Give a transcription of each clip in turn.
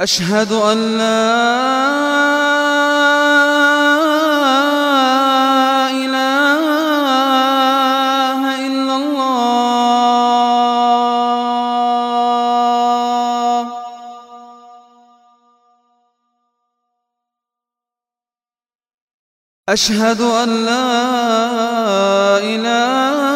أشهد أن لا إله إلا الله. أشهد أن لا إله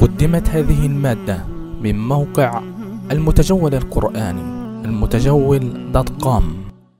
قدمت هذه المادة من موقع المتجول القرآني المتجول دوت كوم